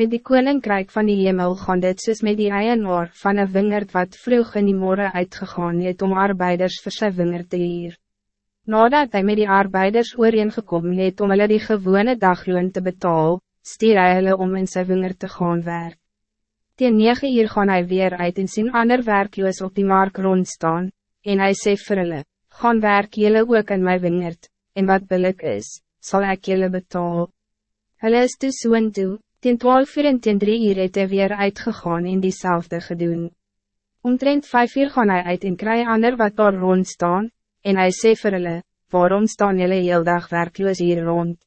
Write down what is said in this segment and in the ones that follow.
Met die koninkrijk van die hemel gaan dit soos met die eienaar van een wingerd wat vroeg in die morgen uitgegaan het om arbeiders vir sy wingerd te hier. Nadat hij met die arbeiders ooreengekom het om hulle die gewone dagloon te betaal, stier hy hulle om in sy wingerd te gaan werk. Tegen 9 uur gaan hij weer uit en sien ander werkloos op die mark rondstaan, en hij sê vir hulle, gaan werk jullie ook in my wingerd, en wat billik is, zal ik jullie betaal. Hulle is toe so en toe, Ten twaalf uur en ten drie uur het hy weer uitgegaan en diezelfde gedoen. Omtrent vijf uur gaan hij uit en kry ander wat daar rond staan, en hij sê vir hulle, waarom staan julle heel dag werkloos hier rond?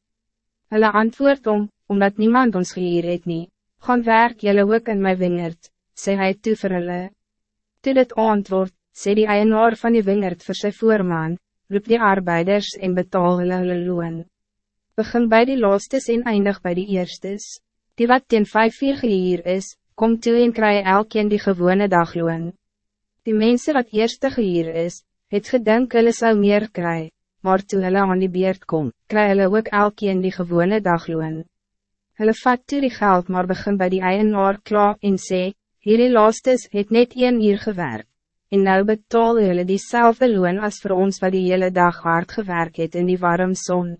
Hulle antwoord om, omdat niemand ons gehier het nie, gaan werk julle ook in my wingerd, sê hy toe vir hulle. Toe dit antwoord, sê die eienaar van die wingerd vir sy voorman, roep die arbeiders en betaal hulle hulle loon. Begin bij die laastes en eindig bij die eerstes. Die wat ten vijf vier gehier is, kom toe en kry elkeen die gewone dagloon. Die mensen wat eerste gehier is, het gedink hulle sou meer kry, maar toe hulle aan die beurt kom, kry hulle ook elkeen die gewone dagloon. Hulle vat toe die geld maar begin bij die eienaar klaar en sê, hierdie laastes het net een uur gewerkt, en nou betaal hulle diezelfde loon als voor ons wat die hele dag hard gewerkt het in die warm zon.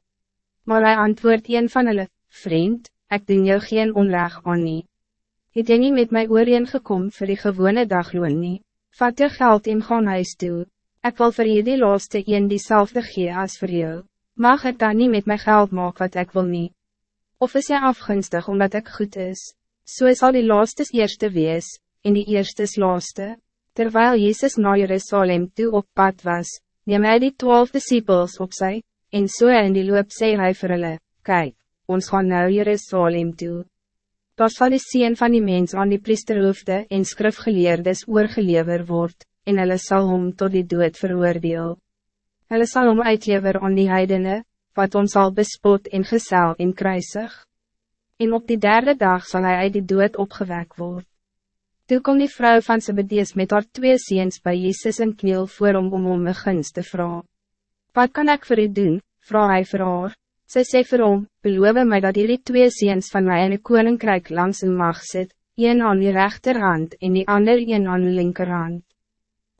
Maar hij antwoord een van hulle, vriend, ik doen jou geen onrecht aan nie. Het jy nie met my ooreen gekom vir die gewone dagloon nie, vat jou geld en gaan huis toe, ek wil vir jy die laaste een diezelfde gee as vir jou, mag het dan niet met my geld maak wat ik wil nie. Of is jy afgunstig omdat ik goed is, so sal die laastes eerste wees, en die eerstes laaste, terwijl Jezus na Jerusalem toe op pad was, neem hy die twaalf disciples op sy, en so in die loop sê hy vir hulle, kyk, ons gaan nou Jerusalem toe. Daar sal die sien van die mens aan die priesterhoofde en skrifgeleerdes oorgelever word, en hulle sal hom tot die dood veroordeel. Hulle sal hom uitlever aan die heidene, wat ons zal bespot en gesel en kruisig. En op die derde dag zal hij uit die dood opgewek word. Toe kom die vrouw van Zebedees met haar twee ziens bij Jezus en kniel voor om om om een gunst te vragen. Wat kan ik voor u doen, vraag hij voor haar. Sy sê vir hom, beloof my dat jullie twee ziens van mij in die koninkrijk langs in mag sit, een aan die rechterhand en die ander een aan die linkerhand.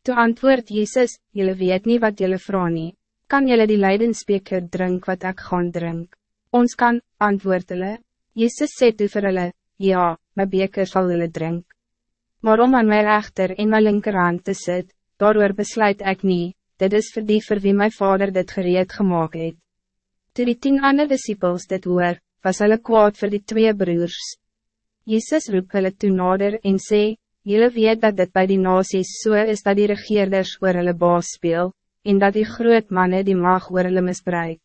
Toe antwoord Jezus, jullie weet niet wat jullie vraag nie, kan jullie die leidensbeker drink wat ik gaan drink? Ons kan, antwoord hulle, Jezus sê toe vir hulle, ja, my beker sal hulle drink. Maar om aan my rechter en my linkerhand te sit, daardoor besluit ik niet, dit is voor die vir wie my vader dit gereed gemaakt het. Toe die tien ander disciples dit hoor, was hulle kwaad voor die twee broers. Jezus roep hulle toe nader en sê, Julle weet dat dit bij die nasies so is dat die regeerders oor hulle baas speel, en dat die groot mannen die mag oor hulle misbruik.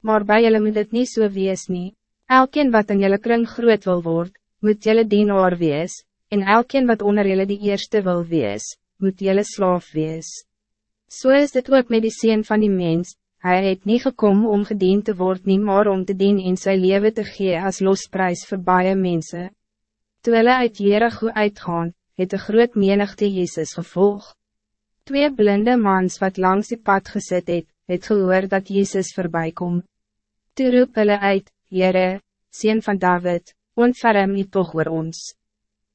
Maar bij julle moet dit niet so wees nie. Elkeen wat in julle kring groot wil word, moet julle dienaar wees, en elkeen wat onder julle die eerste wil wees, moet julle slaaf wees. So is dit ook met die sien van die mens, Hij het niet gekomen om gediend te worden, nie maar om te dienen in zijn leven te geven als losprijs voor baie mensen. Toen hulle uit Jericho uitgaan, het de groot menigte Jezus gevolg. Twee blinde mans wat langs die pad gezet het, het gehoor dat Jezus voorbij kom. Toe roep hulle uit, Jere, Seen van David, ontferm nie toch oor ons.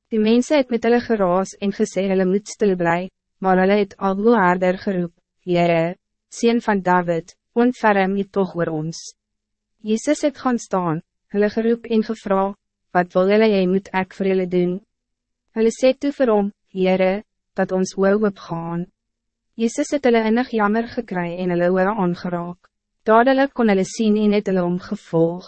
Die mensen het met hulle geraas en gesê hulle moet stil bly, maar hulle het al hoe harder geroep, Jere, Sien van David, ontferm je toch oor ons. Jezus het gaan staan, hulle geroep en gevra, wat wil julle jy moet ek vir julle doen? Hulle sê toe vir hom, Heere, dat ons wil opgaan. Jezus het hulle innig jammer gekry en hulle oor aangeraak. Dadelijk kon hulle sien en het hulle omgevolg.